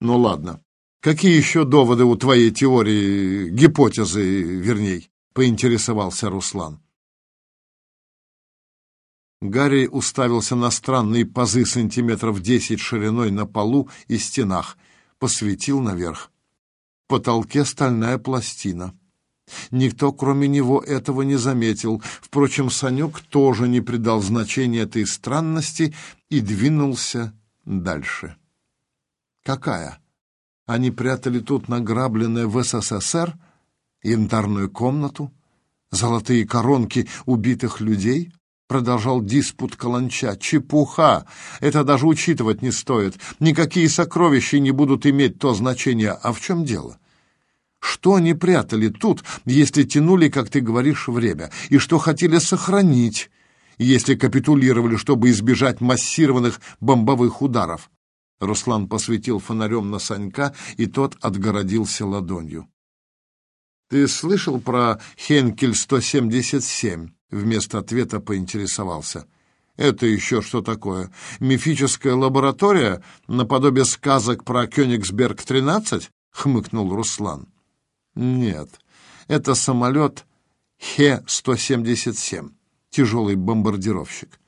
Ну ладно. Какие еще доводы у твоей теории, гипотезы, верней? Поинтересовался Руслан. Гарри уставился на странные пазы сантиметров десять шириной на полу и стенах, посветил наверх. В потолке стальная пластина. Никто, кроме него, этого не заметил. Впрочем, Санек тоже не придал значения этой странности и двинулся дальше. Какая? Они прятали тут награбленное в СССР янтарную комнату, золотые коронки убитых людей? Продолжал диспут Каланча. Чепуха! Это даже учитывать не стоит. Никакие сокровища не будут иметь то значение. А в чем дело? Что они прятали тут, если тянули, как ты говоришь, время? И что хотели сохранить, если капитулировали, чтобы избежать массированных бомбовых ударов? Руслан посветил фонарем на Санька, и тот отгородился ладонью. «Ты слышал про Хенкель-177?» Вместо ответа поинтересовался. «Это еще что такое? Мифическая лаборатория наподобие сказок про Кёнигсберг-13?» — хмыкнул Руслан. «Нет, это самолет Хе-177, тяжелый бомбардировщик.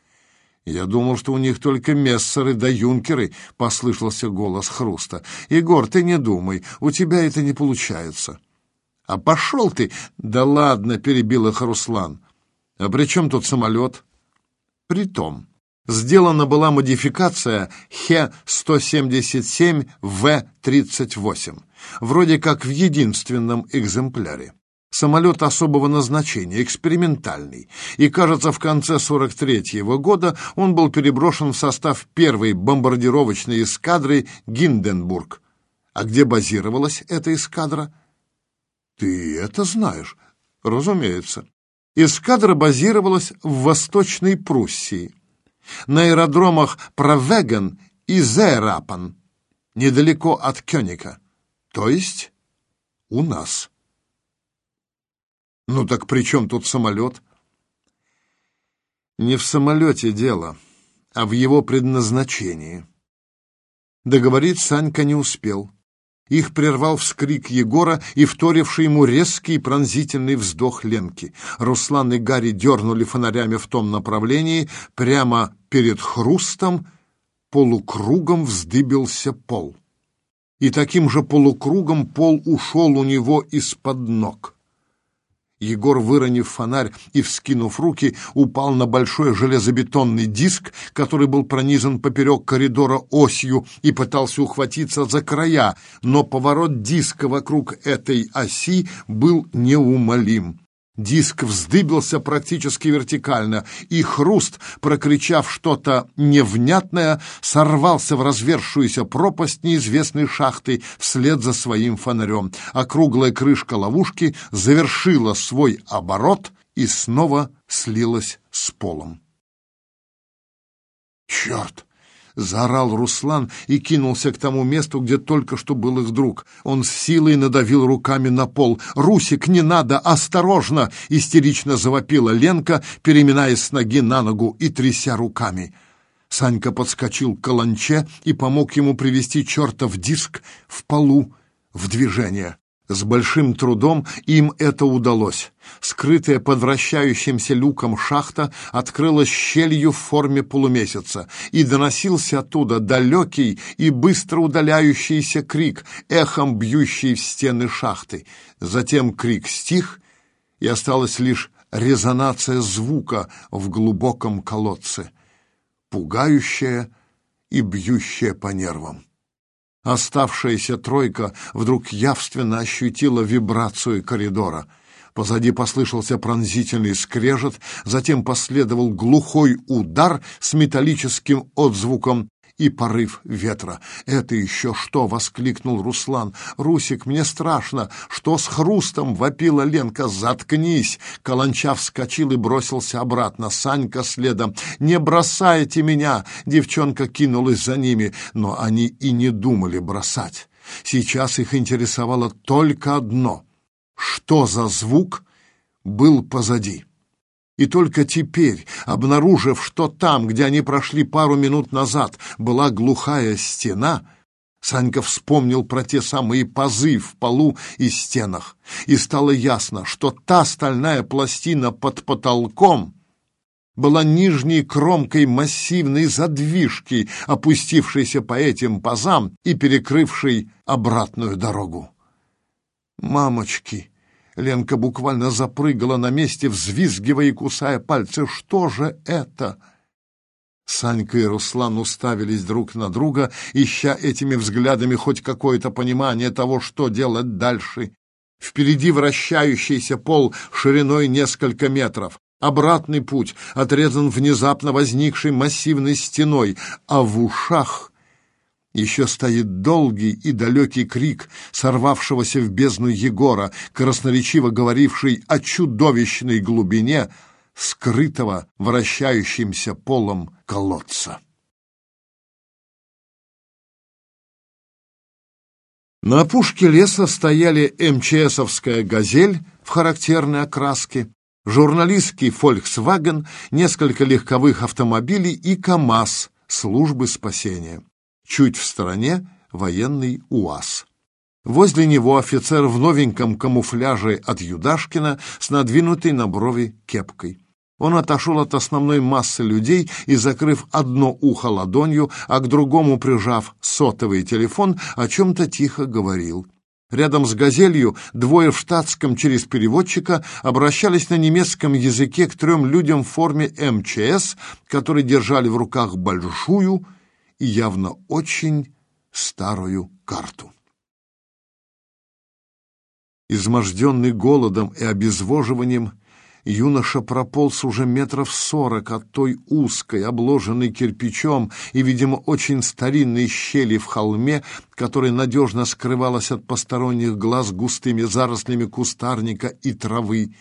«Я думал, что у них только мессеры да юнкеры», — послышался голос Хруста. «Егор, ты не думай, у тебя это не получается». «А пошел ты!» «Да ладно», — перебил их Руслан. «А при чем тут самолет?» «Притом, сделана была модификация Хе-177В-38, вроде как в единственном экземпляре. Самолет особого назначения, экспериментальный, и, кажется, в конце 43-го года он был переброшен в состав первой бомбардировочной эскадры «Гинденбург». А где базировалась эта эскадра? Ты это знаешь? Разумеется. Эскадра базировалась в Восточной Пруссии, на аэродромах Провеген и Зерапан, недалеко от Кёника, то есть у нас. Ну так при чем тут самолет? Не в самолете дело, а в его предназначении. Договорить Санька не успел. Их прервал вскрик Егора и вторивший ему резкий пронзительный вздох Ленки. Руслан и Гарри дернули фонарями в том направлении. Прямо перед хрустом полукругом вздыбился пол. И таким же полукругом пол ушел у него из-под ног. Егор, выронив фонарь и вскинув руки, упал на большой железобетонный диск, который был пронизан поперек коридора осью и пытался ухватиться за края, но поворот диска вокруг этой оси был неумолим. Диск вздыбился практически вертикально, и хруст, прокричав что-то невнятное, сорвался в развершуюся пропасть неизвестной шахты вслед за своим фонарем. Округлая крышка ловушки завершила свой оборот и снова слилась с полом. «Черт!» Заорал Руслан и кинулся к тому месту, где только что был их друг. Он с силой надавил руками на пол. «Русик, не надо! Осторожно!» — истерично завопила Ленка, переминаясь с ноги на ногу и тряся руками. Санька подскочил к каланче и помог ему привести чертов диск в полу в движение. С большим трудом им это удалось. Скрытая под вращающимся люком шахта открылась щелью в форме полумесяца, и доносился оттуда далекий и быстро удаляющийся крик, эхом бьющий в стены шахты. Затем крик стих, и осталась лишь резонация звука в глубоком колодце, пугающая и бьющая по нервам. Оставшаяся тройка вдруг явственно ощутила вибрацию коридора. Позади послышался пронзительный скрежет, затем последовал глухой удар с металлическим отзвуком и порыв ветра. «Это еще что?» — воскликнул Руслан. «Русик, мне страшно! Что с хрустом?» — вопила Ленка. «Заткнись!» Каланча вскочил и бросился обратно. Санька следом. «Не бросайте меня!» Девчонка кинулась за ними, но они и не думали бросать. Сейчас их интересовало только одно. Что за звук был позади? И только теперь, обнаружив, что там, где они прошли пару минут назад, была глухая стена, Санька вспомнил про те самые пазы в полу и стенах, и стало ясно, что та стальная пластина под потолком была нижней кромкой массивной задвижки, опустившейся по этим пазам и перекрывшей обратную дорогу. «Мамочки!» Ленка буквально запрыгала на месте, взвизгивая и кусая пальцы. «Что же это?» Санька и Руслан уставились друг на друга, ища этими взглядами хоть какое-то понимание того, что делать дальше. Впереди вращающийся пол шириной несколько метров. Обратный путь отрезан внезапно возникшей массивной стеной, а в ушах еще стоит долгий и далекий крик сорвавшегося в бездну Егора, красноречиво говоривший о чудовищной глубине скрытого вращающимся полом колодца. На опушке леса стояли МЧСовская «Газель» в характерной окраске, журналистский «Фольксваген», несколько легковых автомобилей и КАМАЗ службы спасения. Чуть в стороне военный УАЗ. Возле него офицер в новеньком камуфляже от Юдашкина с надвинутой на брови кепкой. Он отошел от основной массы людей и, закрыв одно ухо ладонью, а к другому прижав сотовый телефон, о чем-то тихо говорил. Рядом с «Газелью» двое в штатском через переводчика обращались на немецком языке к трем людям в форме МЧС, которые держали в руках большую и явно очень старую карту. Изможденный голодом и обезвоживанием, юноша прополз уже метров сорок от той узкой, обложенной кирпичом и, видимо, очень старинной щели в холме, которая надежно скрывалась от посторонних глаз густыми зарослями кустарника и травы.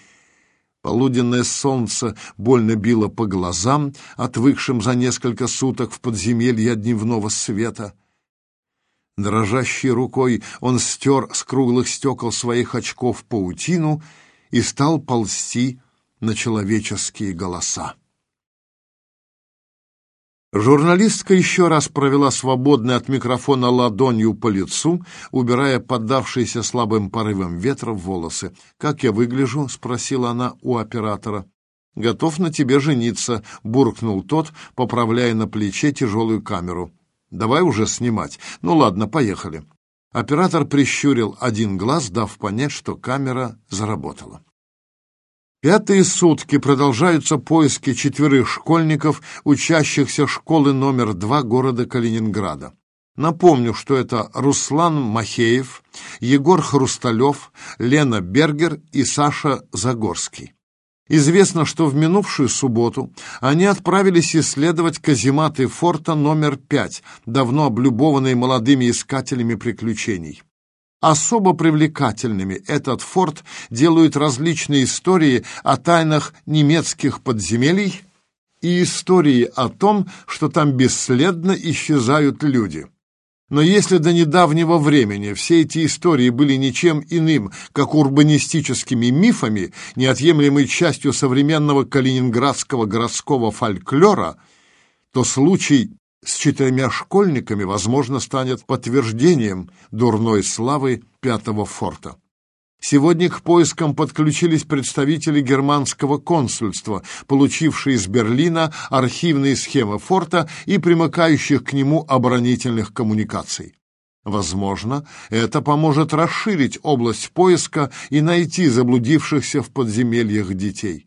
Полуденное солнце больно било по глазам, отвыкшим за несколько суток в подземелье дневного света. Дрожащей рукой он стер с круглых стекол своих очков паутину и стал ползти на человеческие голоса. Журналистка еще раз провела свободной от микрофона ладонью по лицу, убирая поддавшиеся слабым порывом ветра волосы. «Как я выгляжу?» — спросила она у оператора. «Готов на тебе жениться», — буркнул тот, поправляя на плече тяжелую камеру. «Давай уже снимать. Ну ладно, поехали». Оператор прищурил один глаз, дав понять, что камера заработала. Пятые сутки продолжаются поиски четверых школьников, учащихся школы номер два города Калининграда. Напомню, что это Руслан Махеев, Егор Хрусталев, Лена Бергер и Саша Загорский. Известно, что в минувшую субботу они отправились исследовать казематы форта номер пять, давно облюбованные молодыми искателями приключений. Особо привлекательными этот форт делают различные истории о тайнах немецких подземелий и истории о том, что там бесследно исчезают люди. Но если до недавнего времени все эти истории были ничем иным, как урбанистическими мифами, неотъемлемой частью современного калининградского городского фольклора, то случай с четырьмя школьниками, возможно, станет подтверждением дурной славы пятого форта. Сегодня к поискам подключились представители германского консульства, получившие из Берлина архивные схемы форта и примыкающих к нему оборонительных коммуникаций. Возможно, это поможет расширить область поиска и найти заблудившихся в подземельях детей.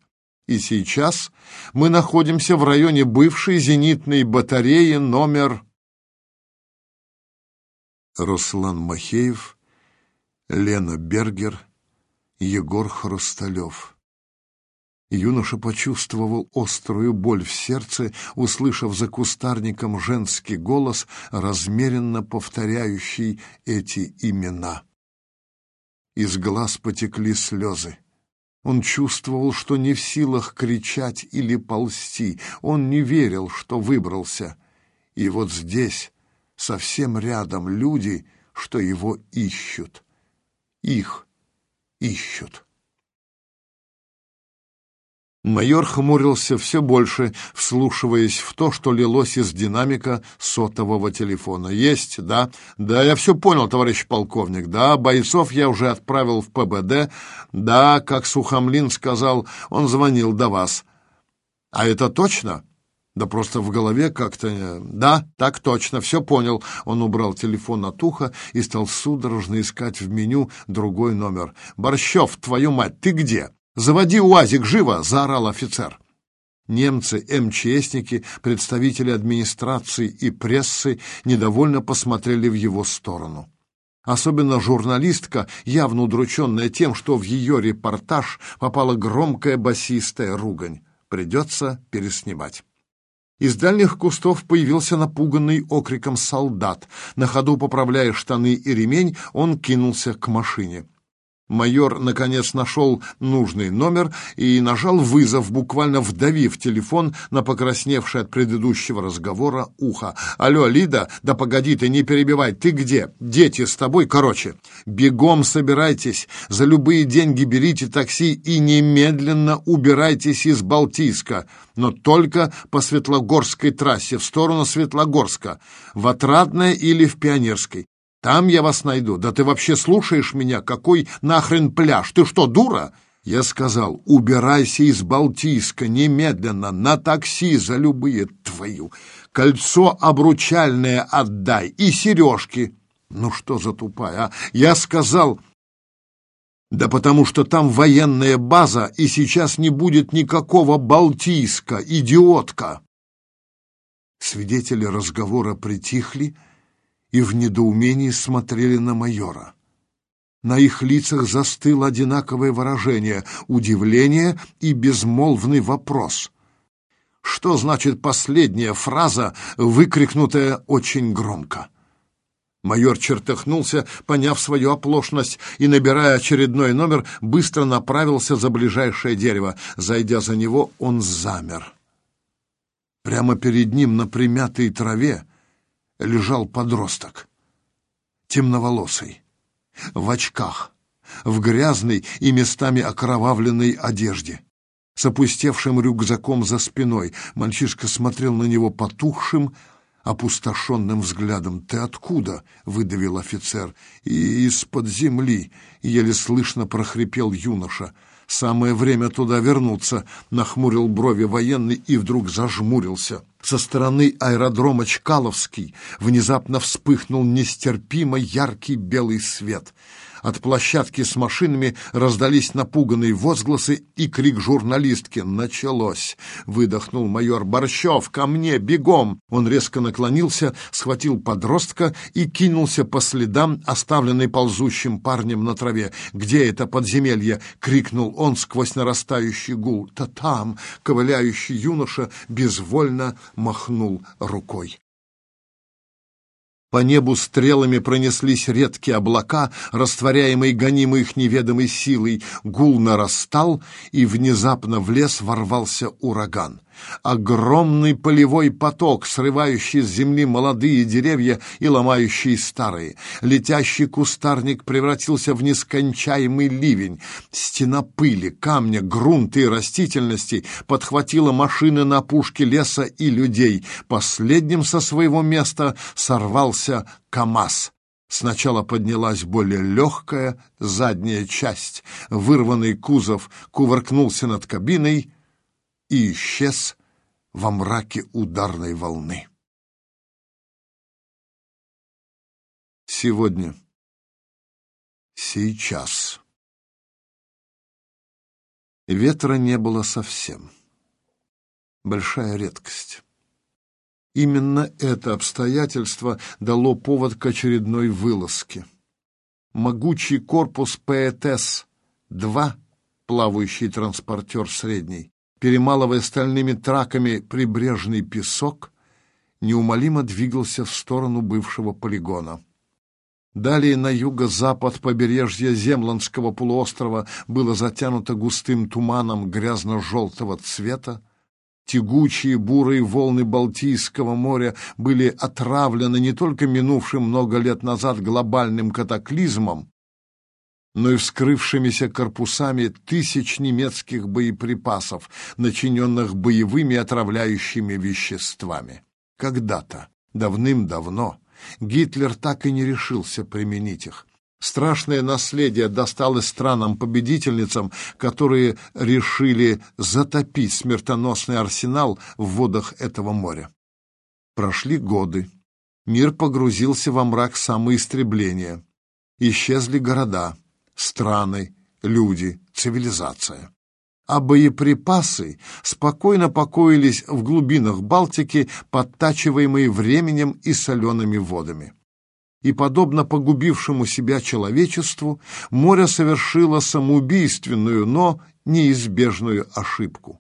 И сейчас мы находимся в районе бывшей зенитной батареи номер... Руслан Махеев, Лена Бергер, Егор Хрусталев. Юноша почувствовал острую боль в сердце, услышав за кустарником женский голос, размеренно повторяющий эти имена. Из глаз потекли слезы. Он чувствовал, что не в силах кричать или ползти. Он не верил, что выбрался. И вот здесь, совсем рядом, люди, что его ищут. Их ищут. Майор хмурился все больше, вслушиваясь в то, что лилось из динамика сотового телефона. «Есть, да? Да, я все понял, товарищ полковник. Да, бойцов я уже отправил в ПБД. Да, как Сухомлин сказал, он звонил до вас. А это точно?» Да просто в голове как-то... Да, так точно, все понял. Он убрал телефон от уха и стал судорожно искать в меню другой номер. «Борщев, твою мать, ты где?» «Заводи УАЗик, живо!» — заорал офицер. Немцы, МЧСники, представители администрации и прессы недовольно посмотрели в его сторону. Особенно журналистка, явно удрученная тем, что в ее репортаж попала громкая басистая ругань. Придется переснимать. Из дальних кустов появился напуганный окриком солдат. На ходу поправляя штаны и ремень, он кинулся к машине. Майор, наконец, нашел нужный номер и нажал вызов, буквально вдавив телефон на покрасневшее от предыдущего разговора ухо. «Алло, Лида? Да погоди ты, не перебивай. Ты где? Дети с тобой? Короче, бегом собирайтесь, за любые деньги берите такси и немедленно убирайтесь из Балтийска, но только по Светлогорской трассе, в сторону Светлогорска, в Отрадное или в Пионерской. Там я вас найду. Да ты вообще слушаешь меня? Какой нахрен пляж? Ты что, дура? Я сказал, убирайся из Балтийска немедленно, на такси за любые твою. Кольцо обручальное отдай и сережки. Ну что за тупая, а? Я сказал... Да потому что там военная база, и сейчас не будет никакого Балтийска, идиотка. Свидетели разговора притихли, и в недоумении смотрели на майора. На их лицах застыло одинаковое выражение — удивление и безмолвный вопрос. Что значит последняя фраза, выкрикнутая очень громко? Майор чертыхнулся, поняв свою оплошность, и, набирая очередной номер, быстро направился за ближайшее дерево. Зайдя за него, он замер. Прямо перед ним на примятой траве лежал подросток, темноволосый, в очках, в грязной и местами окровавленной одежде. С опустевшим рюкзаком за спиной мальчишка смотрел на него потухшим, опустошенным взглядом. «Ты откуда?» — выдавил офицер. «И из-под земли», — еле слышно прохрипел юноша. «Самое время туда вернуться», — нахмурил брови военный и вдруг зажмурился. Со стороны аэродрома Чкаловский внезапно вспыхнул нестерпимо яркий белый свет — от площадки с машинами раздались напуганные возгласы и крик журналистки. «Началось!» — выдохнул майор Борщев. «Ко мне! Бегом!» Он резко наклонился, схватил подростка и кинулся по следам, оставленной ползущим парнем на траве. «Где это подземелье?» — крикнул он сквозь нарастающий гул. «Та там!» — ковыляющий юноша безвольно махнул рукой. По небу стрелами пронеслись редкие облака, растворяемые гонимой их неведомой силой. Гул нарастал, и внезапно в лес ворвался ураган. Огромный полевой поток, срывающий с земли молодые деревья и ломающий старые. Летящий кустарник превратился в нескончаемый ливень. Стена пыли, камня, грунта и растительности подхватила машины на пушке леса и людей. Последним со своего места сорвался КамАЗ. Сначала поднялась более легкая задняя часть. Вырванный кузов кувыркнулся над кабиной, и исчез во мраке ударной волны. Сегодня. Сейчас. Ветра не было совсем. Большая редкость. Именно это обстоятельство дало повод к очередной вылазке. Могучий корпус ПЭТС-2, плавающий транспортер средний, перемалывая стальными траками прибрежный песок, неумолимо двигался в сторону бывшего полигона. Далее на юго-запад побережье Земландского полуострова было затянуто густым туманом грязно-желтого цвета, Тягучие бурые волны Балтийского моря были отравлены не только минувшим много лет назад глобальным катаклизмом, но и вскрывшимися корпусами тысяч немецких боеприпасов, начиненных боевыми отравляющими веществами. Когда-то, давным-давно, Гитлер так и не решился применить их. Страшное наследие досталось странам-победительницам, которые решили затопить смертоносный арсенал в водах этого моря. Прошли годы. Мир погрузился во мрак самоистребления. Исчезли города, страны, люди, цивилизация. А боеприпасы спокойно покоились в глубинах Балтики, подтачиваемые временем и солеными водами и, подобно погубившему себя человечеству, море совершило самоубийственную, но неизбежную ошибку.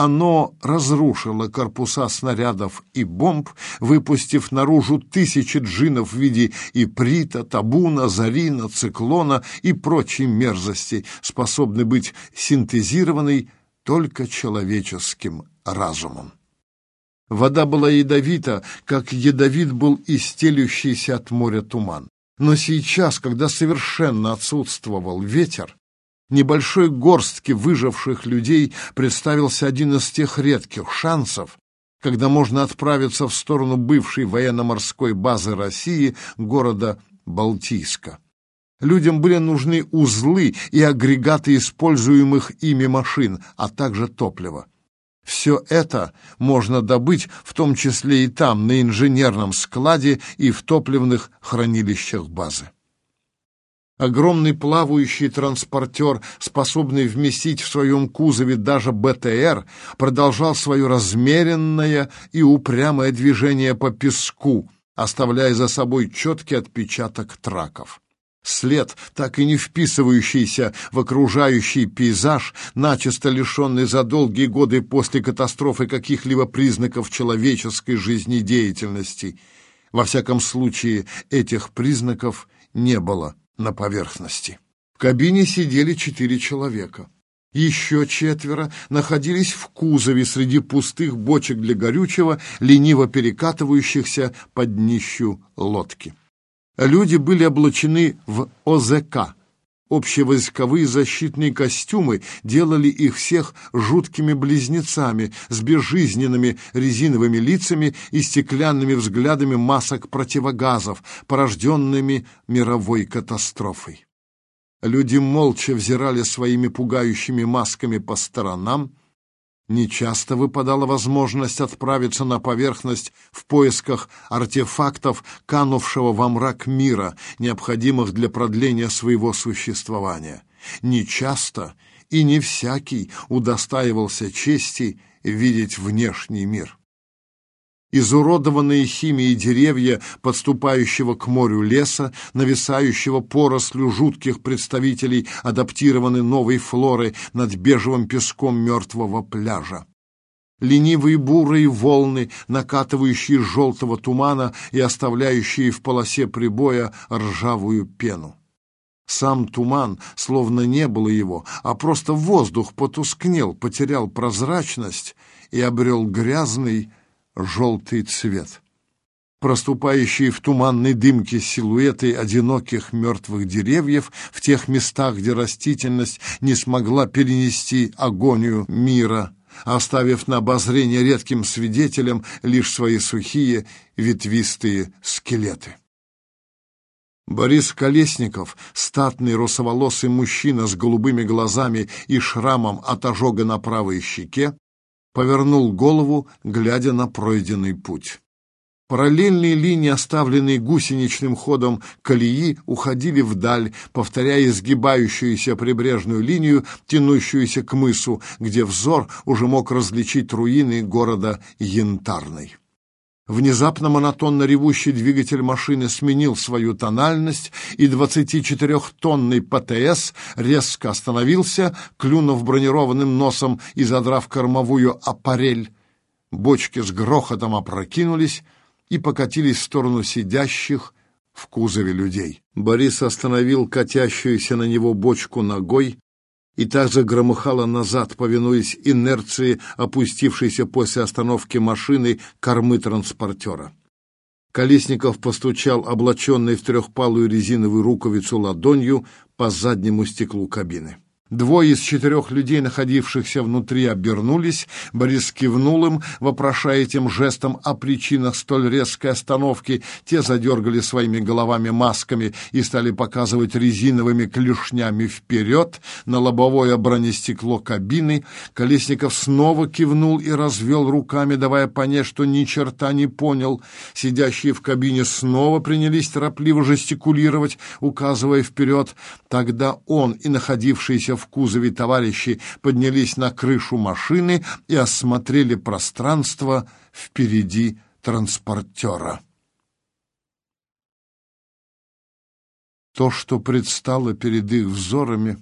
Оно разрушило корпуса снарядов и бомб, выпустив наружу тысячи джинов в виде иприта, табуна, зарина, циклона и прочей мерзости, способной быть синтезированной только человеческим разумом. Вода была ядовита, как ядовит был и стелющийся от моря туман. Но сейчас, когда совершенно отсутствовал ветер, небольшой горстке выживших людей представился один из тех редких шансов, когда можно отправиться в сторону бывшей военно-морской базы России, города Балтийска. Людям были нужны узлы и агрегаты используемых ими машин, а также топливо. Все это можно добыть, в том числе и там, на инженерном складе и в топливных хранилищах базы. Огромный плавающий транспортер, способный вместить в своем кузове даже БТР, продолжал свое размеренное и упрямое движение по песку, оставляя за собой четкий отпечаток траков. След, так и не вписывающийся в окружающий пейзаж, начисто лишенный за долгие годы после катастрофы каких-либо признаков человеческой жизнедеятельности. Во всяком случае, этих признаков не было на поверхности. В кабине сидели четыре человека. Еще четверо находились в кузове среди пустых бочек для горючего, лениво перекатывающихся под днищу лодки люди были облачены в ОЗК. Общевойсковые защитные костюмы делали их всех жуткими близнецами с безжизненными резиновыми лицами и стеклянными взглядами масок противогазов, порожденными мировой катастрофой. Люди молча взирали своими пугающими масками по сторонам, Нечасто выпадала возможность отправиться на поверхность в поисках артефактов, канувшего во мрак мира, необходимых для продления своего существования. Нечасто и не всякий удостаивался чести видеть внешний мир. Изуродованные химией деревья подступающего к морю леса, нависающего порослю жутких представителей адаптированной новой флоры над бежевым песком мертвого пляжа. Ленивые бурые волны, накатывающие желтого тумана и оставляющие в полосе прибоя ржавую пену. Сам туман, словно не было его, а просто воздух потускнел, потерял прозрачность и обрел грязный, желтый цвет. Проступающие в туманной дымке силуэты одиноких мертвых деревьев в тех местах, где растительность не смогла перенести агонию мира, оставив на обозрение редким свидетелям лишь свои сухие ветвистые скелеты. Борис Колесников, статный русоволосый мужчина с голубыми глазами и шрамом от ожога на правой щеке, повернул голову, глядя на пройденный путь. Параллельные линии, оставленные гусеничным ходом колеи, уходили вдаль, повторяя изгибающуюся прибрежную линию, тянущуюся к мысу, где взор уже мог различить руины города Янтарный. Внезапно монотонно ревущий двигатель машины сменил свою тональность, и 24-тонный ПТС резко остановился, клюнув бронированным носом и задрав кормовую аппарель. Бочки с грохотом опрокинулись и покатились в сторону сидящих в кузове людей. Борис остановил катящуюся на него бочку ногой, и также громыхала назад, повинуясь инерции, опустившейся после остановки машины кормы транспортера. Колесников постучал облаченный в трехпалую резиновую рукавицу ладонью по заднему стеклу кабины. Двое из четырех людей, находившихся внутри, обернулись. Борис кивнул им, вопрошая этим жестом о причинах столь резкой остановки. Те задергали своими головами масками и стали показывать резиновыми клешнями вперед на лобовое бронестекло кабины. Колесников снова кивнул и развел руками, давая понять, что ни черта не понял. Сидящие в кабине снова принялись торопливо жестикулировать, указывая вперед. Тогда он и находившийся в кузове товарищи поднялись на крышу машины и осмотрели пространство впереди транспортера. То, что предстало перед их взорами,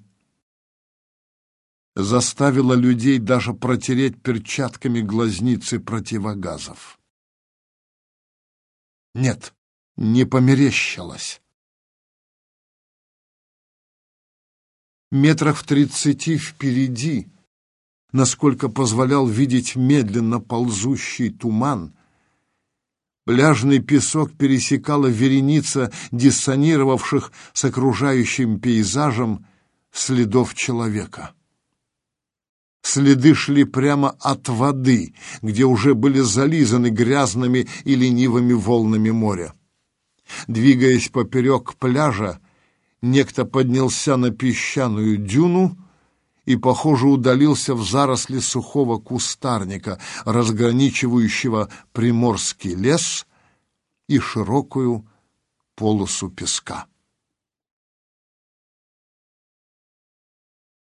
заставило людей даже протереть перчатками глазницы противогазов. Нет, не померещилось. Метрах в тридцати впереди, насколько позволял видеть медленно ползущий туман, пляжный песок пересекала вереница диссонировавших с окружающим пейзажем следов человека. Следы шли прямо от воды, где уже были зализаны грязными и ленивыми волнами моря. Двигаясь поперек пляжа, некто поднялся на песчаную дюну и, похоже, удалился в заросли сухого кустарника, разграничивающего приморский лес и широкую полосу песка.